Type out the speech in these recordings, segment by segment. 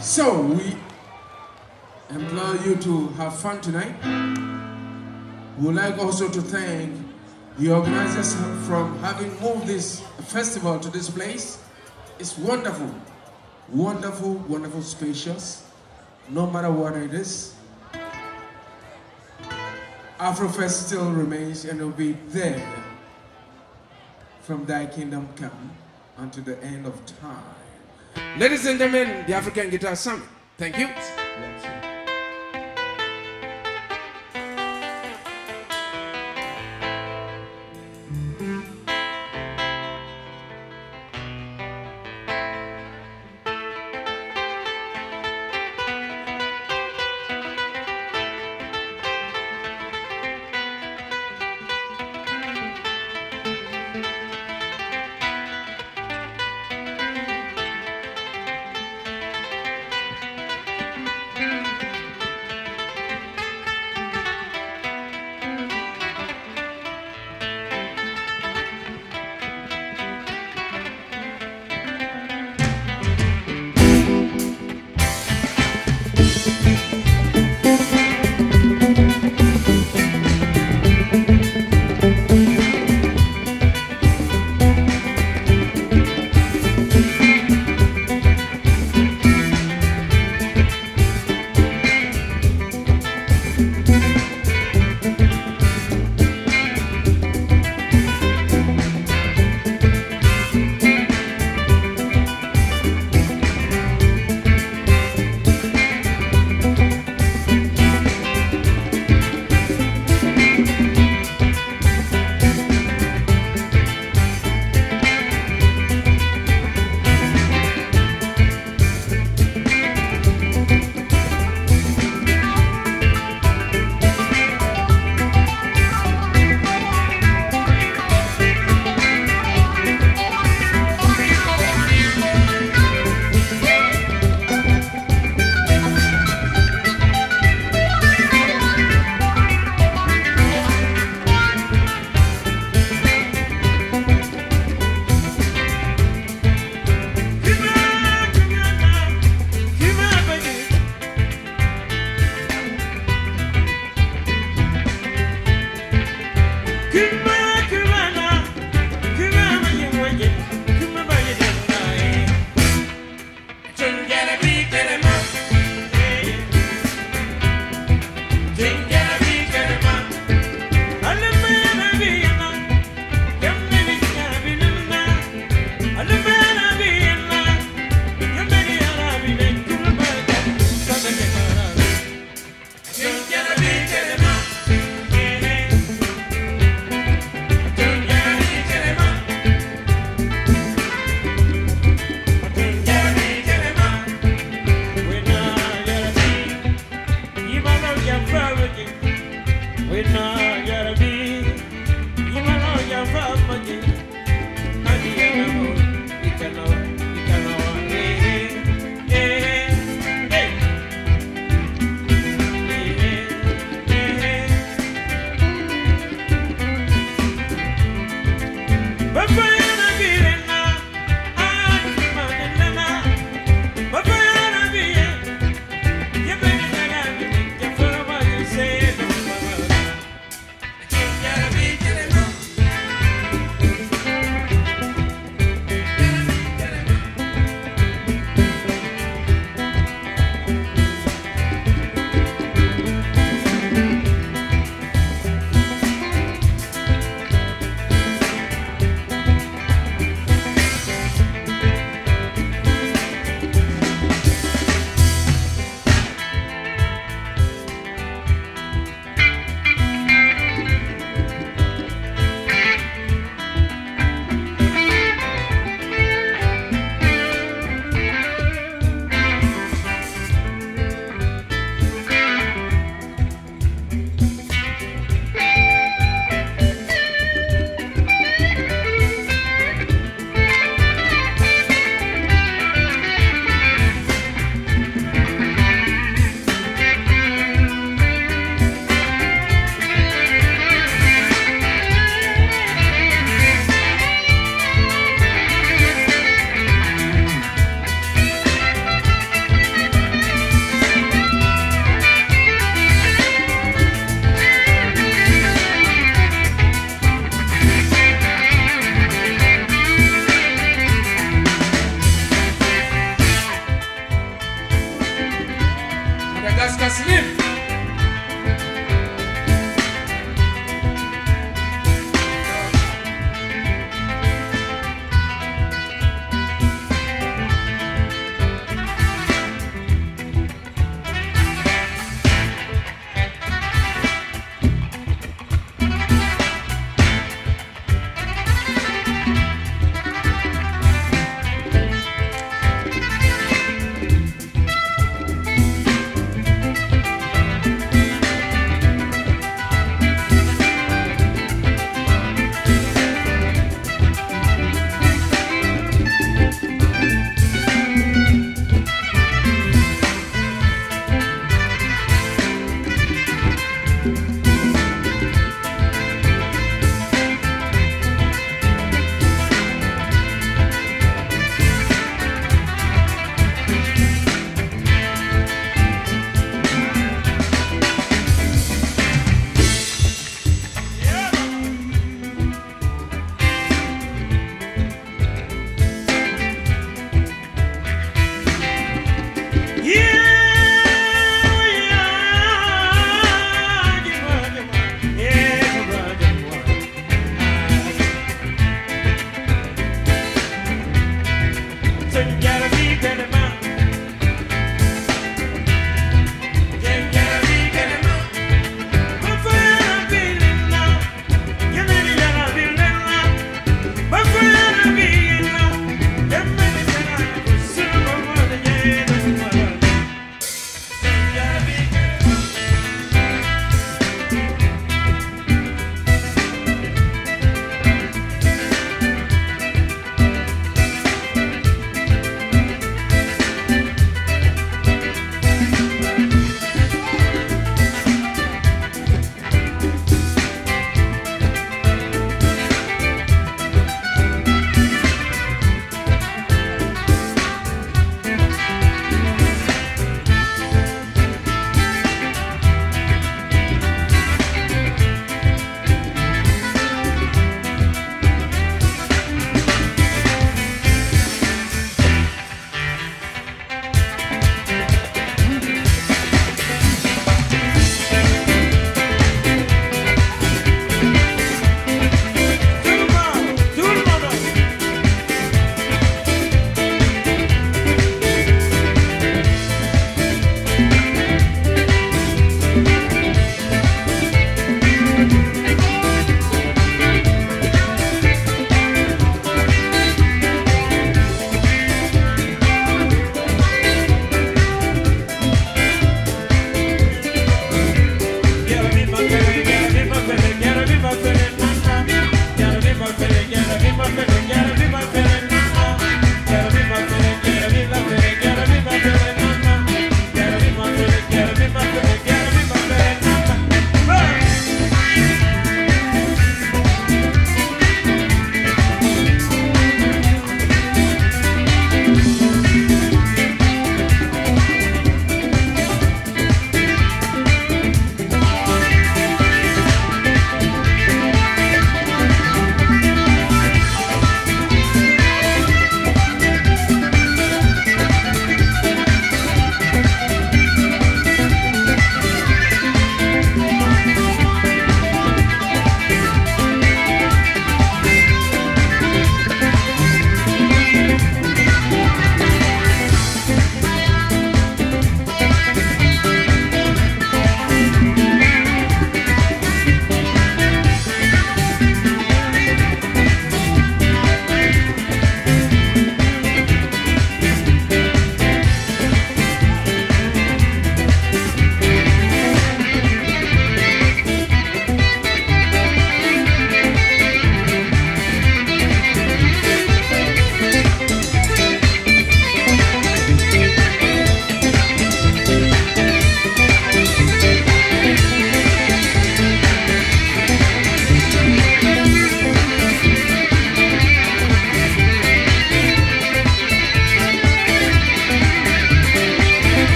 So we implore you to have fun tonight. We would like also to thank the organizers from having moved this festival to this place. It's wonderful, wonderful, wonderful, spacious, no matter what it is. Afrofest still remains and will be there from thy kingdom come unto the end of time. Ladies and gentlemen, the African Guitar Summit. Thank you.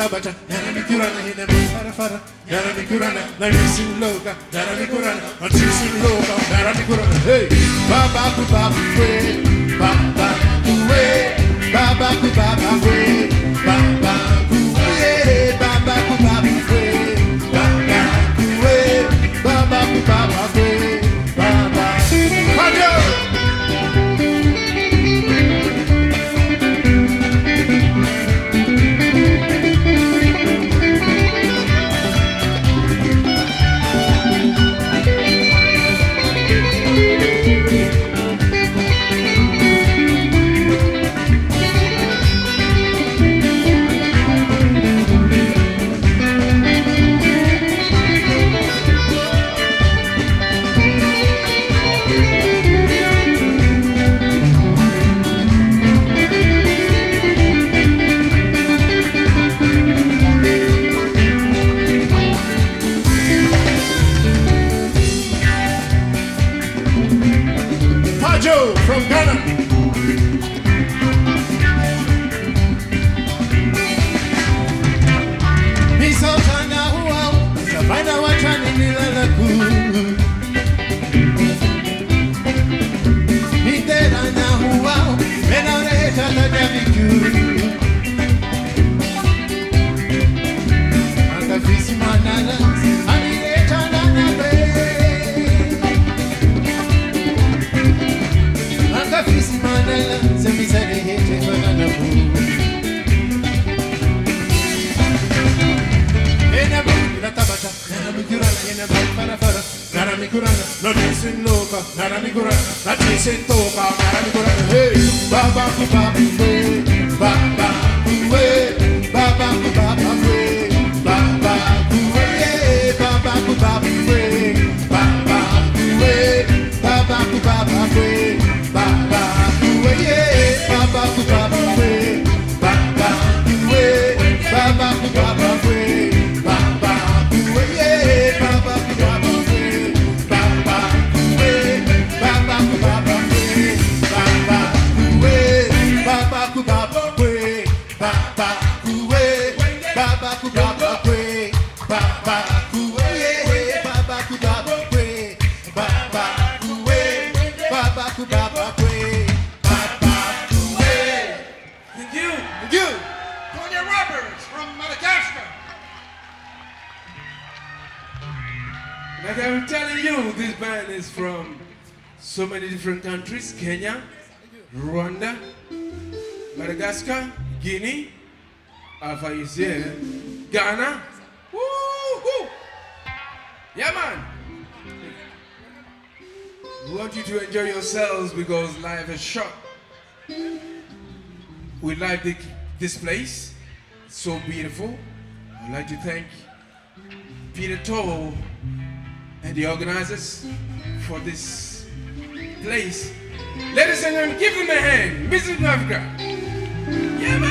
Tabata, and I'm dara di kurana na risi loka dara di kurana na risi loka dara di kurana hey Ba ba ku ba ku baba ba ba ku eh, ba ba baba ba ba ku baba kwe baba kuwe ba ku we, ba ba ku we, ba ba ku ba ba baba from so many different countries Kenya, Rwanda, Madagascar, Guinea, Alpha is Ghana. Woo-hoo! Yeah, man. We want you to enjoy yourselves because life is short. We like the, this place, so beautiful. I'd like to thank Peter Toll and the organizers for this place. Ladies and gentlemen, give them a hand. Mrs. Africa. Yeah, man.